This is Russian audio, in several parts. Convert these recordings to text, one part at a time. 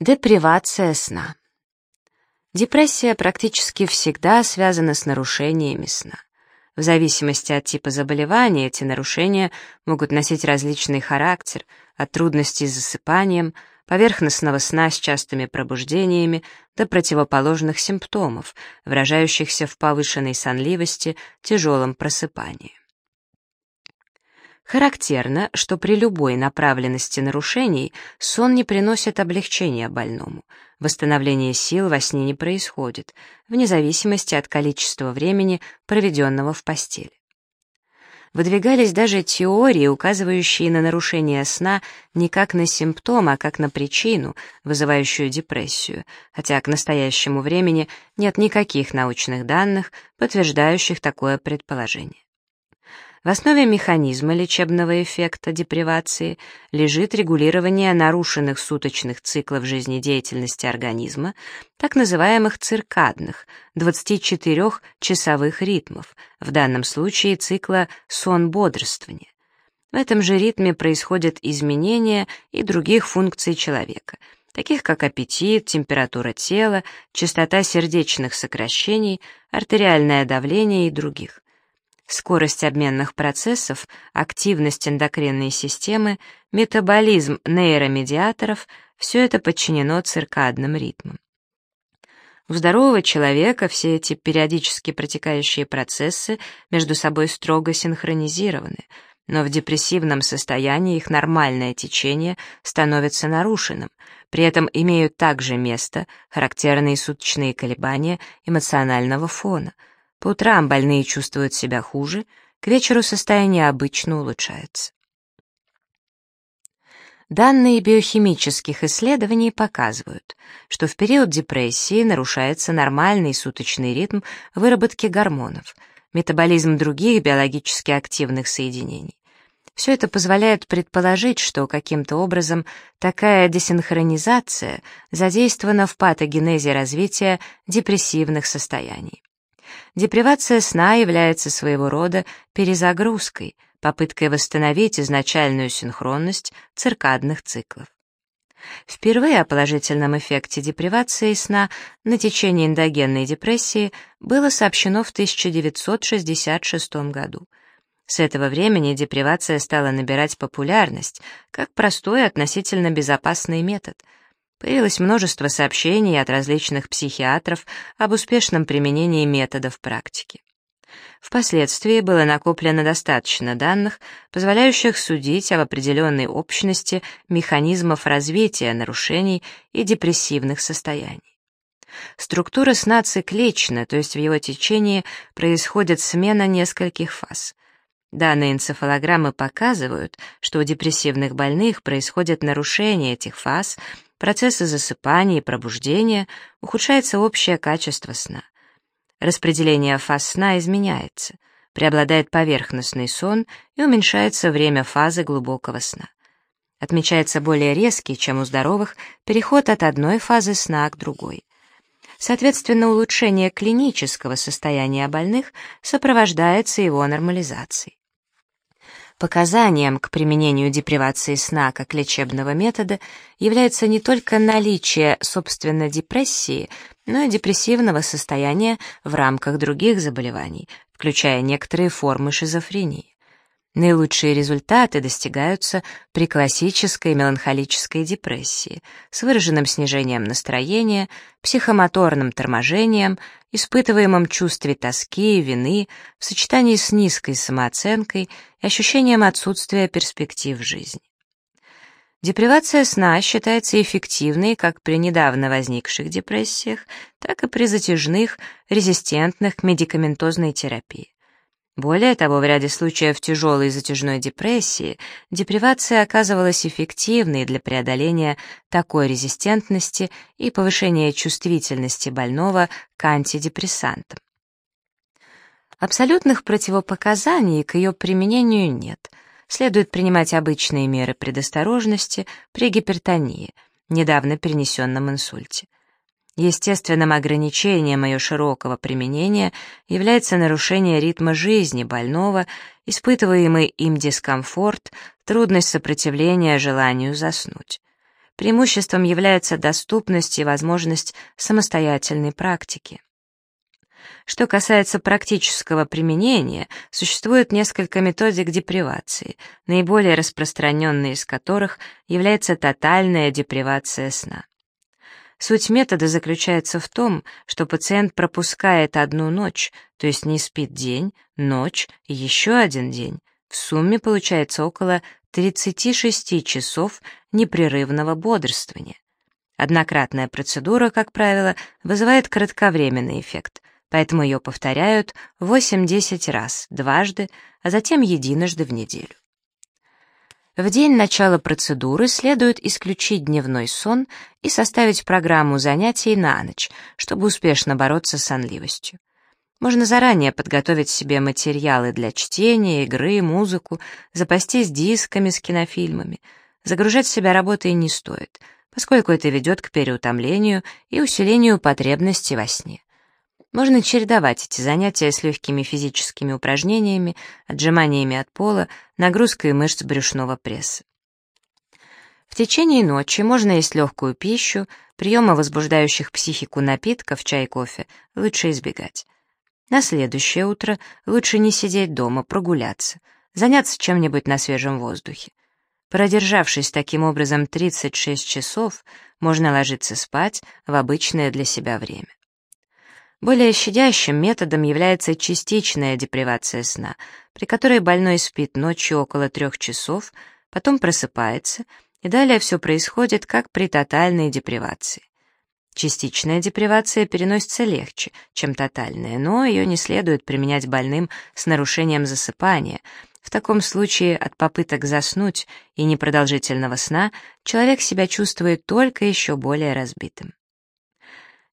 Депривация сна. Депрессия практически всегда связана с нарушениями сна. В зависимости от типа заболевания эти нарушения могут носить различный характер, от трудностей с засыпанием, поверхностного сна с частыми пробуждениями до противоположных симптомов, выражающихся в повышенной сонливости, тяжелом просыпании. Характерно, что при любой направленности нарушений сон не приносит облегчения больному. Восстановление сил во сне не происходит, вне зависимости от количества времени, проведенного в постели. Выдвигались даже теории, указывающие на нарушение сна не как на симптом, а как на причину, вызывающую депрессию, хотя к настоящему времени нет никаких научных данных, подтверждающих такое предположение. В основе механизма лечебного эффекта депривации лежит регулирование нарушенных суточных циклов жизнедеятельности организма, так называемых циркадных, 24-часовых ритмов, в данном случае цикла сон-бодрствования. В этом же ритме происходят изменения и других функций человека, таких как аппетит, температура тела, частота сердечных сокращений, артериальное давление и других. Скорость обменных процессов, активность эндокринной системы, метаболизм нейромедиаторов — все это подчинено циркадным ритмам. У здорового человека все эти периодически протекающие процессы между собой строго синхронизированы, но в депрессивном состоянии их нормальное течение становится нарушенным, при этом имеют также место характерные суточные колебания эмоционального фона — по утрам больные чувствуют себя хуже, к вечеру состояние обычно улучшается. Данные биохимических исследований показывают, что в период депрессии нарушается нормальный суточный ритм выработки гормонов, метаболизм других биологически активных соединений. Все это позволяет предположить, что каким-то образом такая десинхронизация задействована в патогенезе развития депрессивных состояний. Депривация сна является своего рода перезагрузкой, попыткой восстановить изначальную синхронность циркадных циклов. Впервые о положительном эффекте депривации сна на течение эндогенной депрессии было сообщено в 1966 году. С этого времени депривация стала набирать популярность как простой относительно безопасный метод — Появилось множество сообщений от различных психиатров об успешном применении метода в практике. Впоследствии было накоплено достаточно данных, позволяющих судить об определенной общности механизмов развития нарушений и депрессивных состояний. Структура сна циклична, то есть в его течении происходит смена нескольких фаз. Данные энцефалограммы показывают, что у депрессивных больных происходят нарушения этих фаз процессы засыпания и пробуждения, ухудшается общее качество сна. Распределение фаз сна изменяется, преобладает поверхностный сон и уменьшается время фазы глубокого сна. Отмечается более резкий, чем у здоровых, переход от одной фазы сна к другой. Соответственно, улучшение клинического состояния больных сопровождается его нормализацией. Показанием к применению депривации сна как лечебного метода является не только наличие, собственно, депрессии, но и депрессивного состояния в рамках других заболеваний, включая некоторые формы шизофрении. Наилучшие результаты достигаются при классической меланхолической депрессии с выраженным снижением настроения, психомоторным торможением, испытываемом чувстве тоски и вины в сочетании с низкой самооценкой и ощущением отсутствия перспектив жизни. Депривация сна считается эффективной как при недавно возникших депрессиях, так и при затяжных, резистентных к медикаментозной терапии. Более того, в ряде случаев тяжелой затяжной депрессии депривация оказывалась эффективной для преодоления такой резистентности и повышения чувствительности больного к антидепрессантам. Абсолютных противопоказаний к ее применению нет. Следует принимать обычные меры предосторожности при гипертонии, недавно перенесенном инсульте. Естественным ограничением ее широкого применения является нарушение ритма жизни больного, испытываемый им дискомфорт, трудность сопротивления желанию заснуть. преимуществом является доступность и возможность самостоятельной практики. Что касается практического применения, существует несколько методик депривации, наиболее распространенной из которых является тотальная депривация сна. Суть метода заключается в том, что пациент пропускает одну ночь, то есть не спит день, ночь еще один день. В сумме получается около 36 часов непрерывного бодрствования. Однократная процедура, как правило, вызывает кратковременный эффект, поэтому ее повторяют 8-10 раз, дважды, а затем единожды в неделю. В день начала процедуры следует исключить дневной сон и составить программу занятий на ночь, чтобы успешно бороться с сонливостью. Можно заранее подготовить себе материалы для чтения, игры, музыку, запастись дисками с кинофильмами. Загружать себя работой не стоит, поскольку это ведет к переутомлению и усилению потребности во сне. Можно чередовать эти занятия с легкими физическими упражнениями, отжиманиями от пола, нагрузкой мышц брюшного пресса. В течение ночи можно есть легкую пищу, приема возбуждающих психику напитков, чай, кофе лучше избегать. На следующее утро лучше не сидеть дома, прогуляться, заняться чем-нибудь на свежем воздухе. Продержавшись таким образом 36 часов, можно ложиться спать в обычное для себя время. Более щадящим методом является частичная депривация сна, при которой больной спит ночью около трех часов, потом просыпается, и далее все происходит как при тотальной депривации. Частичная депривация переносится легче, чем тотальная, но ее не следует применять больным с нарушением засыпания. В таком случае от попыток заснуть и непродолжительного сна человек себя чувствует только еще более разбитым.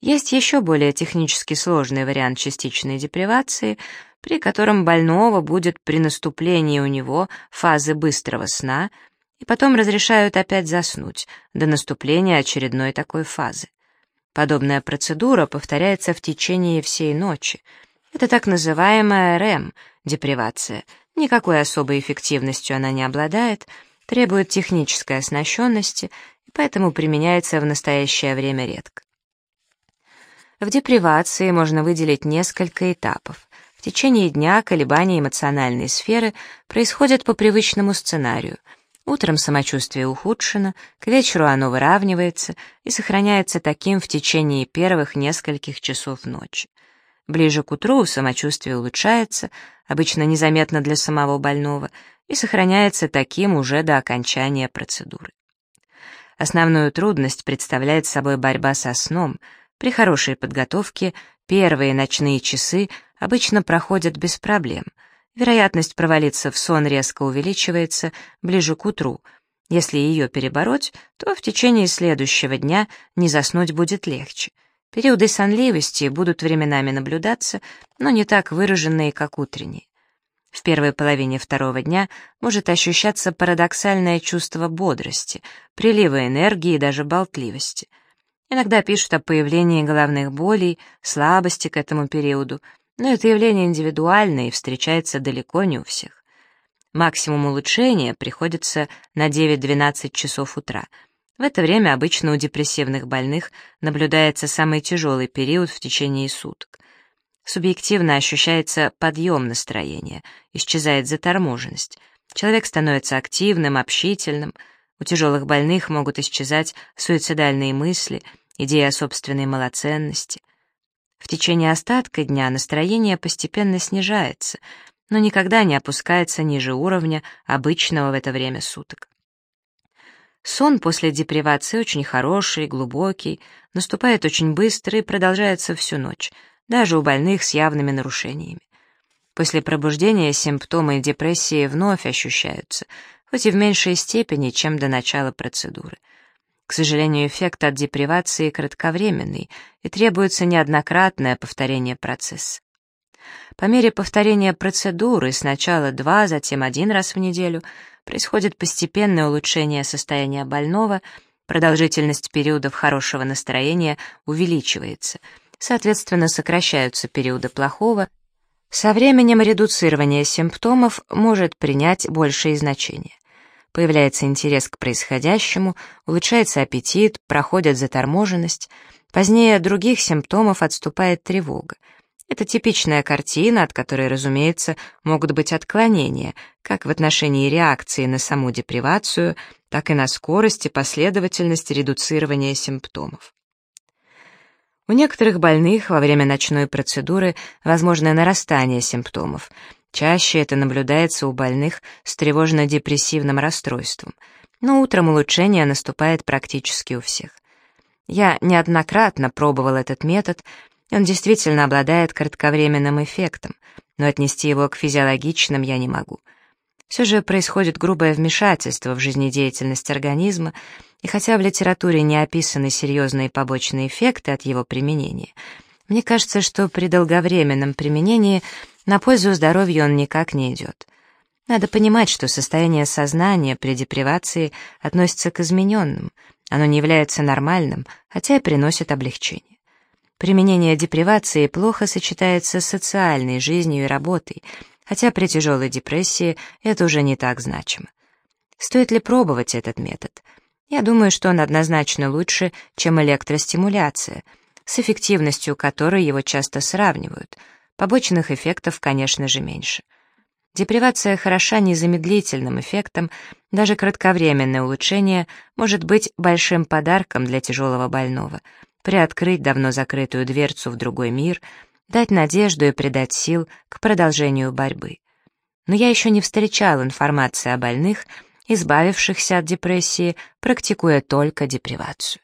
Есть еще более технически сложный вариант частичной депривации, при котором больного будет при наступлении у него фазы быстрого сна, и потом разрешают опять заснуть до наступления очередной такой фазы. Подобная процедура повторяется в течение всей ночи. Это так называемая РЭМ, депривация. Никакой особой эффективностью она не обладает, требует технической оснащенности, и поэтому применяется в настоящее время редко. В депривации можно выделить несколько этапов. В течение дня колебания эмоциональной сферы происходят по привычному сценарию. Утром самочувствие ухудшено, к вечеру оно выравнивается и сохраняется таким в течение первых нескольких часов ночи. Ближе к утру самочувствие улучшается, обычно незаметно для самого больного, и сохраняется таким уже до окончания процедуры. Основную трудность представляет собой борьба со сном — при хорошей подготовке первые ночные часы обычно проходят без проблем. Вероятность провалиться в сон резко увеличивается ближе к утру. Если ее перебороть, то в течение следующего дня не заснуть будет легче. Периоды сонливости будут временами наблюдаться, но не так выраженные, как утренние. В первой половине второго дня может ощущаться парадоксальное чувство бодрости, прилива энергии и даже болтливости — Иногда пишут о появлении головных болей, слабости к этому периоду, но это явление индивидуальное и встречается далеко не у всех. Максимум улучшения приходится на 9-12 часов утра. В это время обычно у депрессивных больных наблюдается самый тяжелый период в течение суток. Субъективно ощущается подъем настроения, исчезает заторможенность. Человек становится активным, общительным. У тяжелых больных могут исчезать суицидальные мысли — идея собственной малоценности. В течение остатка дня настроение постепенно снижается, но никогда не опускается ниже уровня обычного в это время суток. Сон после депривации очень хороший, глубокий, наступает очень быстро и продолжается всю ночь, даже у больных с явными нарушениями. После пробуждения симптомы депрессии вновь ощущаются, хоть и в меньшей степени, чем до начала процедуры. К сожалению, эффект от депривации кратковременный и требуется неоднократное повторение процесса. По мере повторения процедуры, сначала два, затем один раз в неделю, происходит постепенное улучшение состояния больного, продолжительность периодов хорошего настроения увеличивается, соответственно, сокращаются периоды плохого, со временем редуцирование симптомов может принять большее значение. Появляется интерес к происходящему, улучшается аппетит, проходит заторможенность. Позднее других симптомов отступает тревога. Это типичная картина, от которой, разумеется, могут быть отклонения, как в отношении реакции на саму депривацию, так и на скорость и последовательность редуцирования симптомов. У некоторых больных во время ночной процедуры возможно нарастание симптомов. Чаще это наблюдается у больных с тревожно-депрессивным расстройством, но утром улучшение наступает практически у всех. Я неоднократно пробовал этот метод, он действительно обладает кратковременным эффектом, но отнести его к физиологичным я не могу. Все же происходит грубое вмешательство в жизнедеятельность организма, и хотя в литературе не описаны серьезные побочные эффекты от его применения, мне кажется, что при долговременном применении на пользу здоровью он никак не идет. Надо понимать, что состояние сознания при депривации относится к измененным, оно не является нормальным, хотя и приносит облегчение. Применение депривации плохо сочетается с социальной жизнью и работой, хотя при тяжелой депрессии это уже не так значимо. Стоит ли пробовать этот метод? Я думаю, что он однозначно лучше, чем электростимуляция, с эффективностью которой его часто сравнивают. Побочных эффектов, конечно же, меньше. Депривация хороша незамедлительным эффектом, даже кратковременное улучшение может быть большим подарком для тяжелого больного, приоткрыть давно закрытую дверцу в другой мир, дать надежду и придать сил к продолжению борьбы. Но я еще не встречал информации о больных, избавившихся от депрессии, практикуя только депривацию.